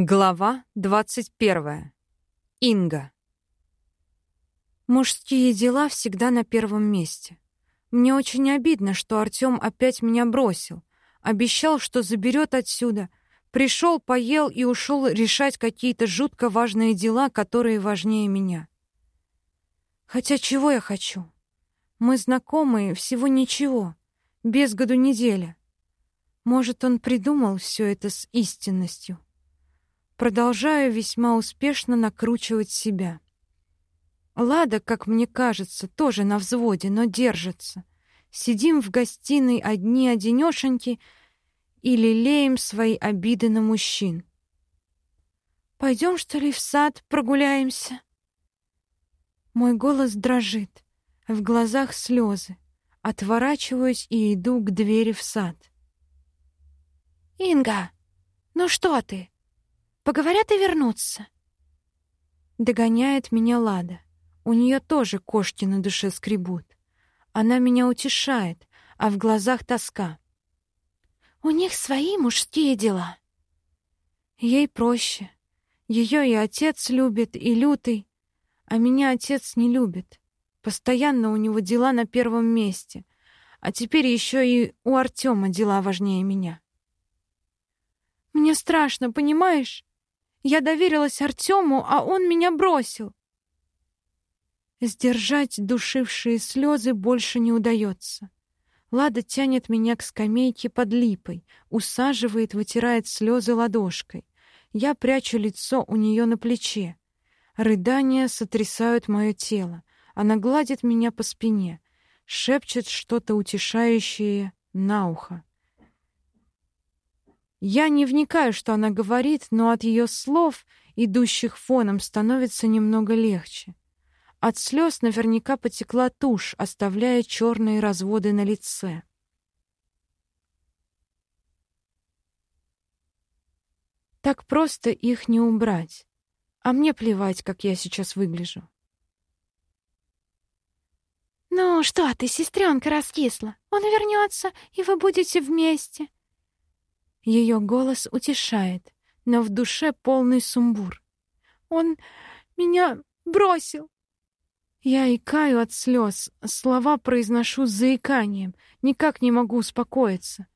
Глава 21. Инга. Мужские дела всегда на первом месте. Мне очень обидно, что Артём опять меня бросил. Обещал, что заберет отсюда. Пришел, поел и ушел решать какие-то жутко важные дела, которые важнее меня. Хотя чего я хочу? Мы знакомые всего ничего, без году неделя. Может, он придумал все это с истинностью. Продолжаю весьма успешно накручивать себя. Лада, как мне кажется, тоже на взводе, но держится. Сидим в гостиной одни-одинешеньки и лелеем свои обиды на мужчин. Пойдем, что ли, в сад прогуляемся? Мой голос дрожит, в глазах слезы. Отворачиваюсь и иду к двери в сад. «Инга, ну что ты?» Поговорят и вернутся. Догоняет меня Лада. У нее тоже кошки на душе скребут. Она меня утешает, а в глазах тоска. У них свои мужские дела. Ей проще. Ее и отец любит, и лютый. А меня отец не любит. Постоянно у него дела на первом месте. А теперь еще и у Артема дела важнее меня. Мне страшно, понимаешь? Я доверилась Артему, а он меня бросил. Сдержать душившие слезы больше не удается. Лада тянет меня к скамейке под липой, усаживает, вытирает слезы ладошкой. Я прячу лицо у нее на плече. Рыдания сотрясают мое тело. Она гладит меня по спине, шепчет что-то утешающее на ухо. Я не вникаю, что она говорит, но от ее слов, идущих фоном, становится немного легче. От слез наверняка потекла тушь, оставляя черные разводы на лице. Так просто их не убрать. А мне плевать, как я сейчас выгляжу. «Ну что ты, сестренка раскисла? Он вернется, и вы будете вместе. Ее голос утешает, но в душе полный сумбур. Он меня бросил. Я икаю от слез, слова произношу с заиканием, никак не могу успокоиться.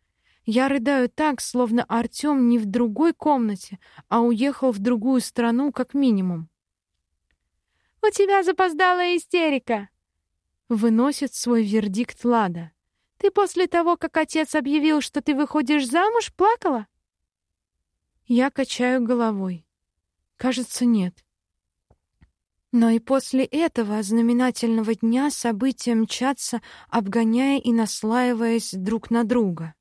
Я рыдаю так, словно Артём не в другой комнате, а уехал в другую страну как минимум. «У тебя запоздалая истерика!» Выносит свой вердикт Лада. Ты после того, как отец объявил, что ты выходишь замуж, плакала? Я качаю головой. Кажется, нет. Но и после этого знаменательного дня события мчатся, обгоняя и наслаиваясь друг на друга.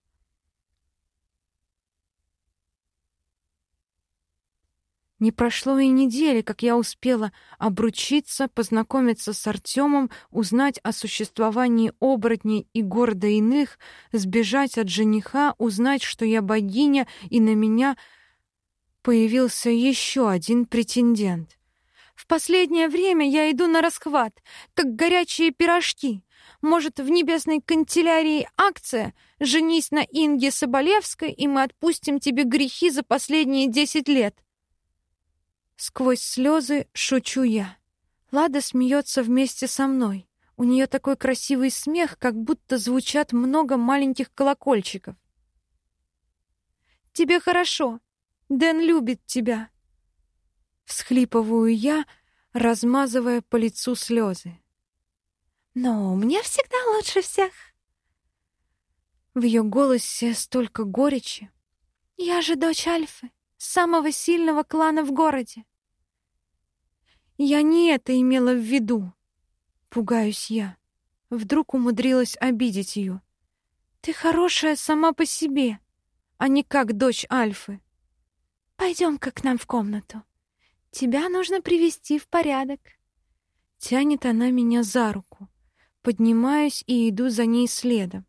Не прошло и недели, как я успела обручиться, познакомиться с Артемом, узнать о существовании оборотней и города иных, сбежать от жениха, узнать, что я богиня, и на меня появился еще один претендент. В последнее время я иду на расхват, как горячие пирожки. Может, в небесной канцелярии акция «Женись на Инге Соболевской, и мы отпустим тебе грехи за последние десять лет». Сквозь слезы шучу я. Лада смеется вместе со мной. У нее такой красивый смех, как будто звучат много маленьких колокольчиков. «Тебе хорошо. Дэн любит тебя». Всхлипываю я, размазывая по лицу слезы. «Но мне всегда лучше всех». В ее голосе столько горечи. «Я же дочь Альфы, самого сильного клана в городе. Я не это имела в виду. Пугаюсь я. Вдруг умудрилась обидеть ее. Ты хорошая сама по себе, а не как дочь Альфы. Пойдем-ка к нам в комнату. Тебя нужно привести в порядок. Тянет она меня за руку. Поднимаюсь и иду за ней следом.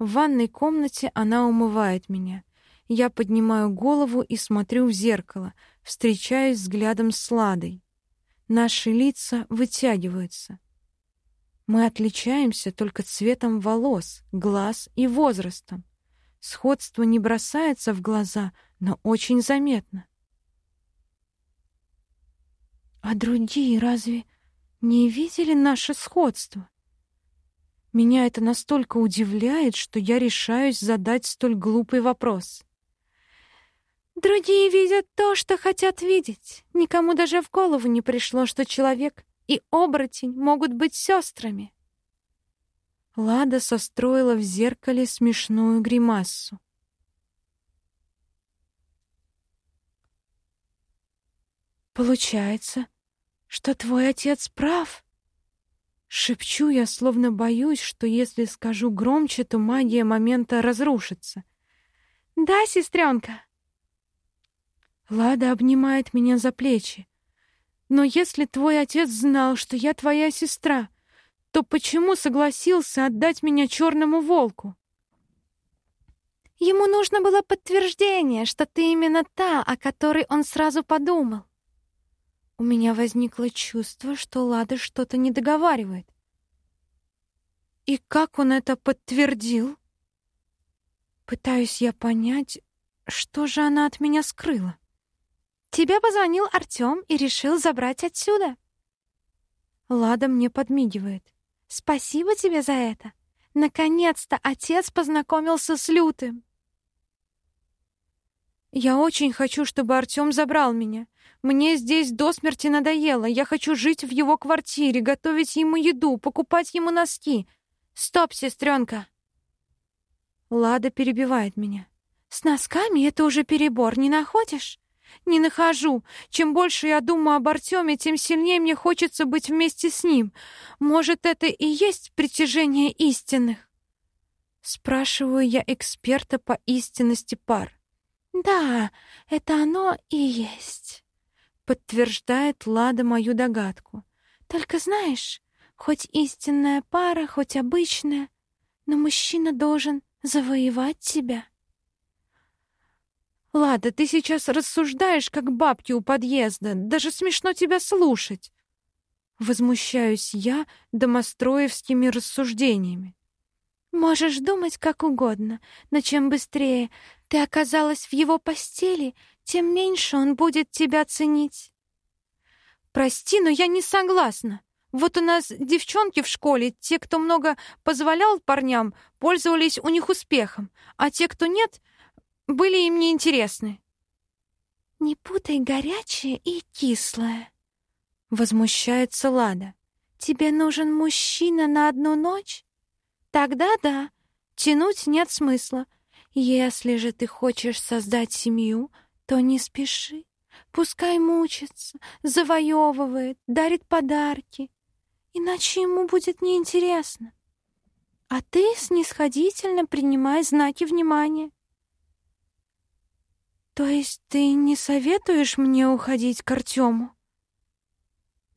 В ванной комнате она умывает меня. Я поднимаю голову и смотрю в зеркало, встречаюсь взглядом с Ладой. Наши лица вытягиваются. Мы отличаемся только цветом волос, глаз и возрастом. Сходство не бросается в глаза, но очень заметно. А другие разве не видели наше сходство? Меня это настолько удивляет, что я решаюсь задать столь глупый вопрос. Другие видят то, что хотят видеть. Никому даже в голову не пришло, что человек и оборотень могут быть сестрами. Лада состроила в зеркале смешную гримассу. Получается, что твой отец прав. Шепчу я, словно боюсь, что если скажу громче, то магия момента разрушится. Да, сестренка. Лада обнимает меня за плечи. Но если твой отец знал, что я твоя сестра, то почему согласился отдать меня черному волку? Ему нужно было подтверждение, что ты именно та, о которой он сразу подумал. У меня возникло чувство, что Лада что-то не договаривает. И как он это подтвердил? Пытаюсь я понять, что же она от меня скрыла. Тебе позвонил Артём и решил забрать отсюда. Лада мне подмигивает. Спасибо тебе за это. Наконец-то отец познакомился с Лютым. Я очень хочу, чтобы Артём забрал меня. Мне здесь до смерти надоело. Я хочу жить в его квартире, готовить ему еду, покупать ему носки. Стоп, сестренка. Лада перебивает меня. С носками это уже перебор, не находишь? Не нахожу. Чем больше я думаю об Артеме, тем сильнее мне хочется быть вместе с ним. Может, это и есть притяжение истинных? Спрашиваю я эксперта по истинности пар. Да, это оно и есть подтверждает Лада мою догадку. Только знаешь, хоть истинная пара, хоть обычная, но мужчина должен завоевать тебя. Лада, ты сейчас рассуждаешь, как бабки у подъезда. Даже смешно тебя слушать. Возмущаюсь я домостроевскими рассуждениями. Можешь думать как угодно, но чем быстрее ты оказалась в его постели, тем меньше он будет тебя ценить. Прости, но я не согласна. Вот у нас девчонки в школе, те, кто много позволял парням, пользовались у них успехом, а те, кто нет, были им неинтересны. Не путай горячее и кислое, возмущается Лада. Тебе нужен мужчина на одну ночь? Тогда да, тянуть нет смысла. Если же ты хочешь создать семью, то не спеши. Пускай мучится, завоевывает, дарит подарки. Иначе ему будет неинтересно. А ты снисходительно принимай знаки внимания. То есть ты не советуешь мне уходить к Артему?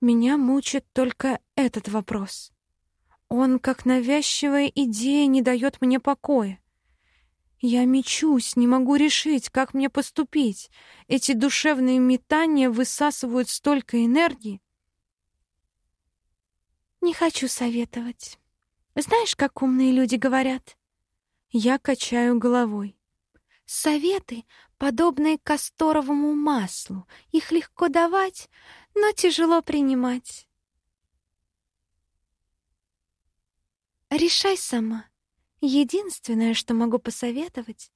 Меня мучит только этот вопрос. Он, как навязчивая идея, не дает мне покоя. Я мечусь, не могу решить, как мне поступить. Эти душевные метания высасывают столько энергии. Не хочу советовать. Знаешь, как умные люди говорят? Я качаю головой. Советы, подобные касторовому маслу. Их легко давать, но тяжело принимать. Решай сама. Единственное, что могу посоветовать,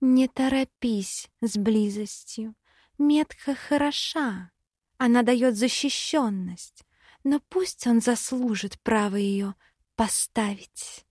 не торопись с близостью. Метка хороша, она дает защищенность, но пусть он заслужит право ее поставить.